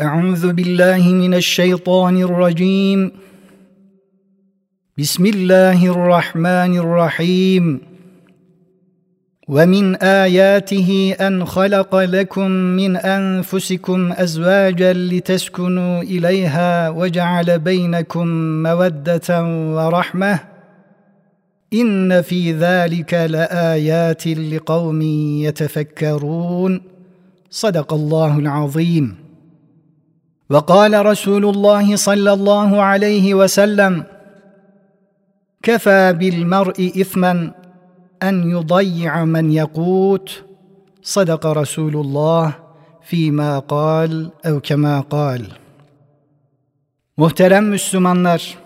أعوذ بالله من الشيطان الرجيم. بسم الله الرحمن الرحيم. ومن آياته أن خلق لكم من أنفسكم أزواجا لتسكنوا إليها وجعل بينكم مودة ورحمة. إن في ذلك لآيات لقوم يتفكرون. صدق الله العظيم. وقال رسول الله صلى الله عليه وسلم كفى بالمرء إثما أن يضيع من يقوت صدق رسول الله فيما قال أو كما قال Muhterem Müslümanlar,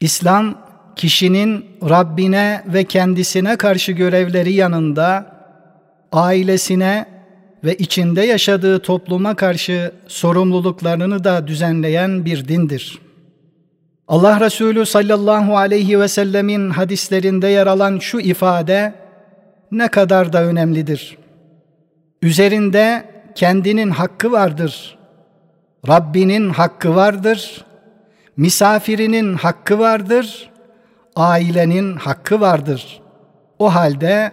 İslam kişinin Rabbine ve kendisine karşı görevleri yanında ailesine ve içinde yaşadığı topluma karşı sorumluluklarını da düzenleyen bir dindir. Allah Resulü sallallahu aleyhi ve sellemin hadislerinde yer alan şu ifade ne kadar da önemlidir. Üzerinde kendinin hakkı vardır. Rabbinin hakkı vardır. Misafirinin hakkı vardır. Ailenin hakkı vardır. O halde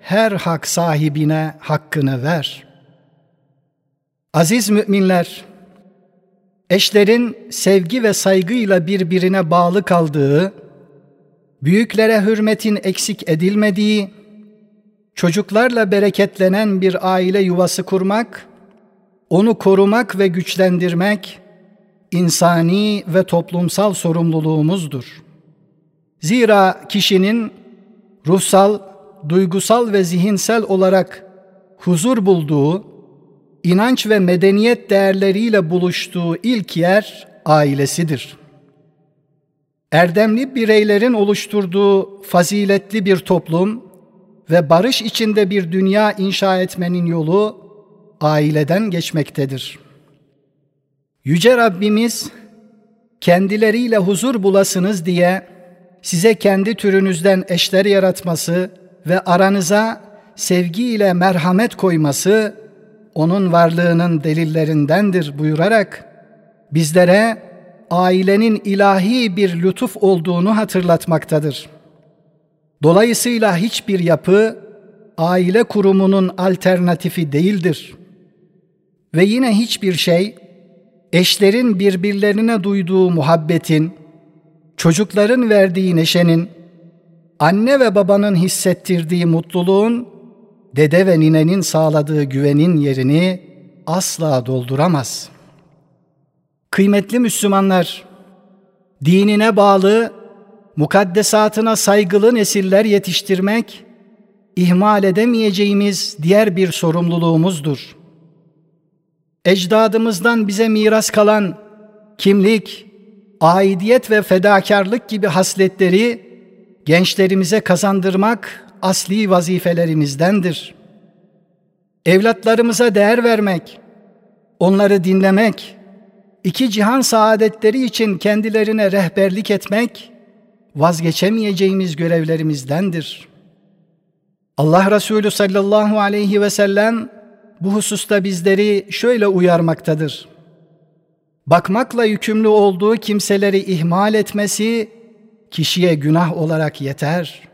her hak sahibine hakkını ver.'' Aziz müminler, eşlerin sevgi ve saygıyla birbirine bağlı kaldığı, büyüklere hürmetin eksik edilmediği, çocuklarla bereketlenen bir aile yuvası kurmak, onu korumak ve güçlendirmek insani ve toplumsal sorumluluğumuzdur. Zira kişinin ruhsal, duygusal ve zihinsel olarak huzur bulduğu, inanç ve medeniyet değerleriyle buluştuğu ilk yer ailesidir. Erdemli bireylerin oluşturduğu faziletli bir toplum ve barış içinde bir dünya inşa etmenin yolu aileden geçmektedir. Yüce Rabbimiz kendileriyle huzur bulasınız diye size kendi türünüzden eşler yaratması ve aranıza sevgiyle merhamet koyması onun varlığının delillerindendir buyurarak bizlere ailenin ilahi bir lütuf olduğunu hatırlatmaktadır. Dolayısıyla hiçbir yapı aile kurumunun alternatifi değildir. Ve yine hiçbir şey eşlerin birbirlerine duyduğu muhabbetin, çocukların verdiği neşenin, anne ve babanın hissettirdiği mutluluğun dede ve ninenin sağladığı güvenin yerini asla dolduramaz. Kıymetli Müslümanlar, dinine bağlı, mukaddesatına saygılı nesiller yetiştirmek, ihmal edemeyeceğimiz diğer bir sorumluluğumuzdur. Ecdadımızdan bize miras kalan kimlik, aidiyet ve fedakarlık gibi hasletleri gençlerimize kazandırmak asli vazifelerimizdendir. Evlatlarımıza değer vermek, onları dinlemek, iki cihan saadetleri için kendilerine rehberlik etmek vazgeçemeyeceğimiz görevlerimizdendir. Allah Resulü sallallahu aleyhi ve sellem bu hususta bizleri şöyle uyarmaktadır. Bakmakla yükümlü olduğu kimseleri ihmal etmesi kişiye günah olarak yeter.''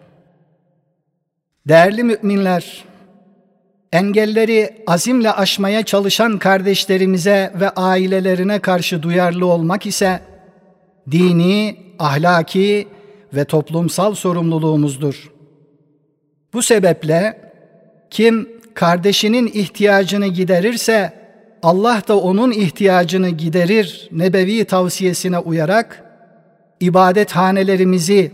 Değerli müminler, engelleri azimle aşmaya çalışan kardeşlerimize ve ailelerine karşı duyarlı olmak ise dini, ahlaki ve toplumsal sorumluluğumuzdur. Bu sebeple kim kardeşinin ihtiyacını giderirse Allah da onun ihtiyacını giderir nebevi tavsiyesine uyarak ibadethanelerimizi,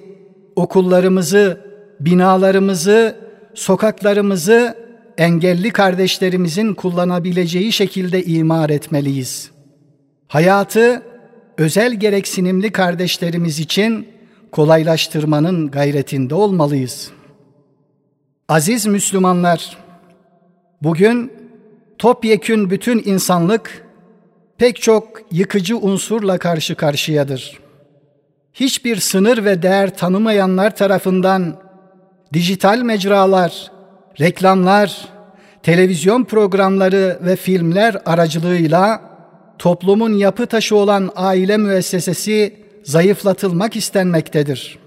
okullarımızı, binalarımızı sokaklarımızı engelli kardeşlerimizin kullanabileceği şekilde imar etmeliyiz. Hayatı özel gereksinimli kardeşlerimiz için kolaylaştırmanın gayretinde olmalıyız. Aziz Müslümanlar, bugün topyekün bütün insanlık pek çok yıkıcı unsurla karşı karşıyadır. Hiçbir sınır ve değer tanımayanlar tarafından dijital mecralar, reklamlar, televizyon programları ve filmler aracılığıyla toplumun yapı taşı olan aile müessesesi zayıflatılmak istenmektedir.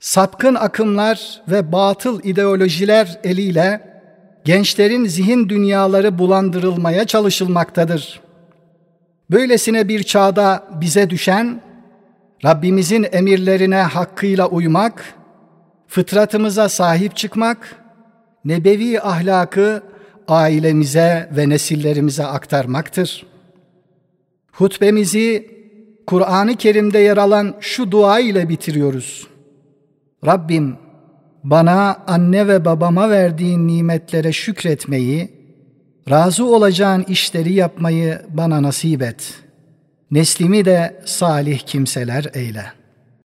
Sapkın akımlar ve batıl ideolojiler eliyle gençlerin zihin dünyaları bulandırılmaya çalışılmaktadır. Böylesine bir çağda bize düşen Rabbimizin emirlerine hakkıyla uymak, fıtratımıza sahip çıkmak, nebevi ahlakı ailemize ve nesillerimize aktarmaktır. Hutbemizi Kur'an-ı Kerim'de yer alan şu dua ile bitiriyoruz. Rabbim bana anne ve babama verdiğin nimetlere şükretmeyi, razı olacağın işleri yapmayı bana nasip et. Neslimi de salih kimseler eyle.''